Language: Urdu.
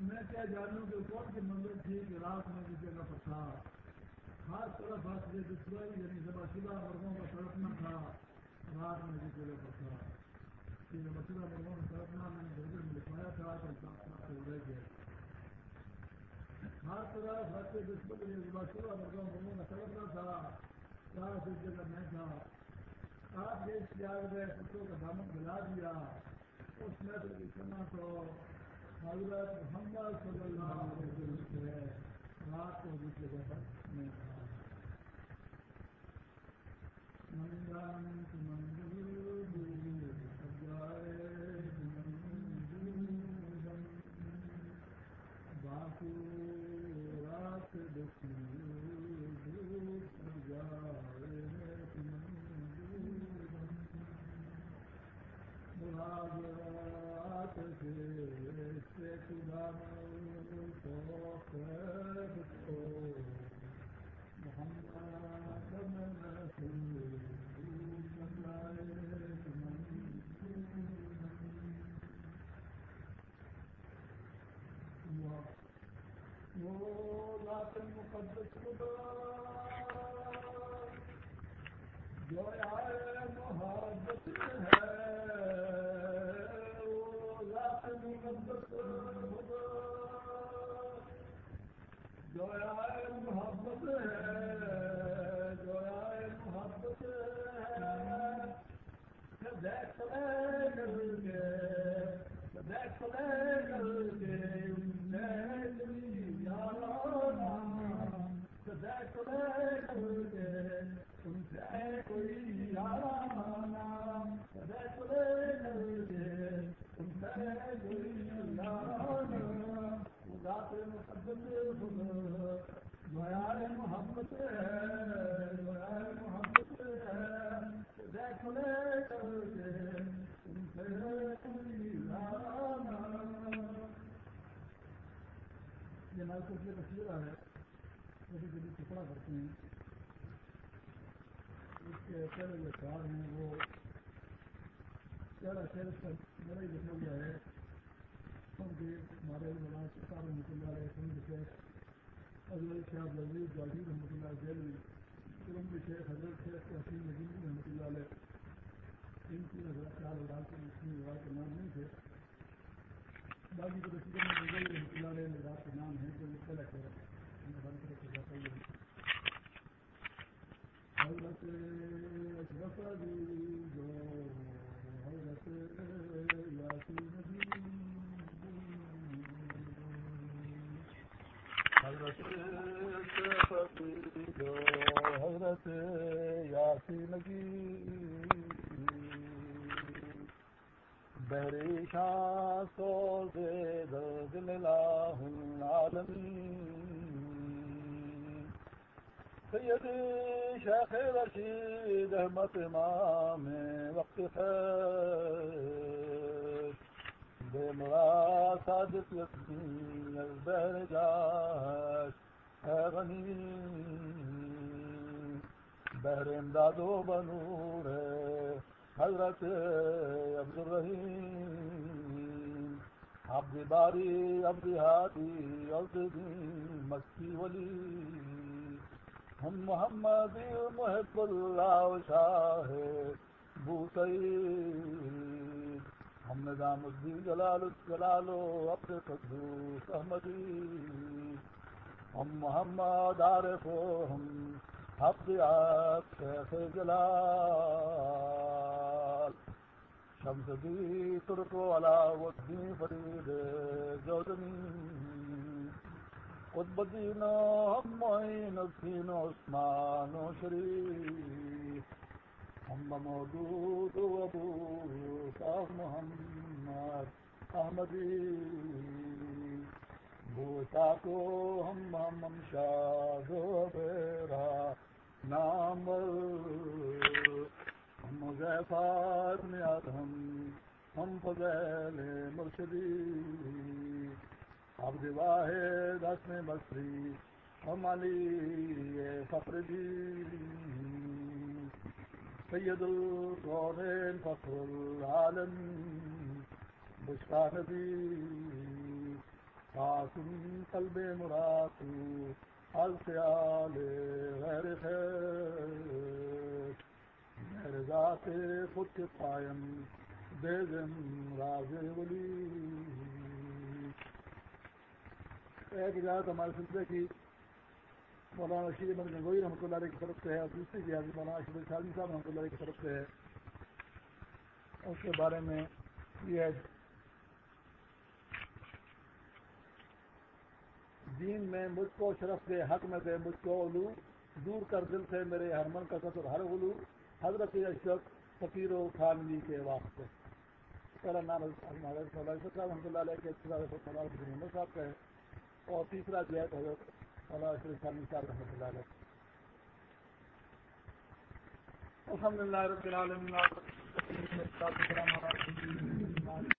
میں کیا جانوں کہ کون سی منزل تھی کہ رات میں کسی جگہ پر تھا؟ خاص طرف ہاتھ یہ دشوائی یعنی سب شدہ مرغوں کا سڑکنا تھا، رات میں کسی جگہ پر تھا۔ کہ مرغوں کا سڑکنا میں نے گردر میں لکھوایا تھا، تو رہ گئے ہر طرف ہاتھ دشمن یہ سب شدہ مرغوں مرغوں کا سڑکنا تھا خاص اس جگہ میں تھا۔ آپ کے اس پیار میں کتوں کا دامن گلا دیا۔ اس میں تو سنا تو حضرت محمد صلی اللہ علیہ وسلم سے رات کو جس جگہ پر میں تھا منگل مقدس جو آئے محبت ہے جو آئے محبت ہے۔ نال کو یہ ہے ٹکڑا کرتے ہیں اس کے پہلے جو کار ہیں وہ چہرہ شہر کا بڑا ہی لکھا ہوا ہے ہمارے مولانا رحمۃ اللہ علیہ حضرت شاہ لذیذ جاجی رحمۃ اللہ جیلوی سرم شیخ حضرت شیخ حسین نجیم رحمۃ اللہ علیہ، ان کی حضرت شاہ اللہ کے مسلم روایت کے نام نہیں تھے۔ باقی تو رسول میں رضی رحمۃ اللہ علیہ روایت کے نام ہیں جو مختلف ہے ہماری طرف سے جاتا ہی حضرت اشرف علی جو حضرت یاسین نبی حضرت یاسین کی بہری شاہ سو دے دل العالمین سید شیخ رشید احمد امام وقت خیر بے مراد صادق یقین البہر جاش غنی بہر امداد و بنور ہے۔ حضرت عبد الرحیم عبد باری عبد ہادی عبد دین مکی ولی، ہم محمد محب اللہ شاہ بو سعید ہم نظام الدین جلال جلالو عبد قدوس احمدی۔ ہم محمد عارف و ہم حفظ آپ شیخ جلال۔ شمس دی ترک و علاو الدین فرید جودنی قطب الدین ہم معین الدین عثمان و شریف۔ ہم مودود و ابو صاحب محمد احمدی بوسا کو ہم ہم شاد بیرا نام ہم غیفات نیات ہم ہم فضیل مرشدی عبد واحد اسم بصری، ہم علی فخر دی سید القرآن فخر العالم بشکا نبی قاسم قلب مراتو السیال غیر خیر. غیر ذات خود کے قائم بیگم راز ولی. ایک اجازت ہمارے سلسلے کی مولانا رشید احمد گنگوئی رحمۃ اللہ علیہ کی طرف سے ہے اور دوسری جی کی حاضر مولانا اشرف شاہی صاحب رحمۃ اللہ علیہ کی طرف سے ہے۔ اس کے بارے میں یہ ہے۔ دین میں مجھ کو شرف کے حق میں سے مجھ کو علو۔ دور کر دل سے میرے ہرمن کا قطر ہر علو حضرت اشرف فقیر و خانوی کے واسطے۔ پہلا نام حضرت رحمۃ اللہ علیہ کے صاحب کا ہے۔ اور تیسرا جو ہے حضرت مولانا اشرف خانوی صاحب رحمۃ اللہ علیہ۔ الحمد للہ رب العالمین۔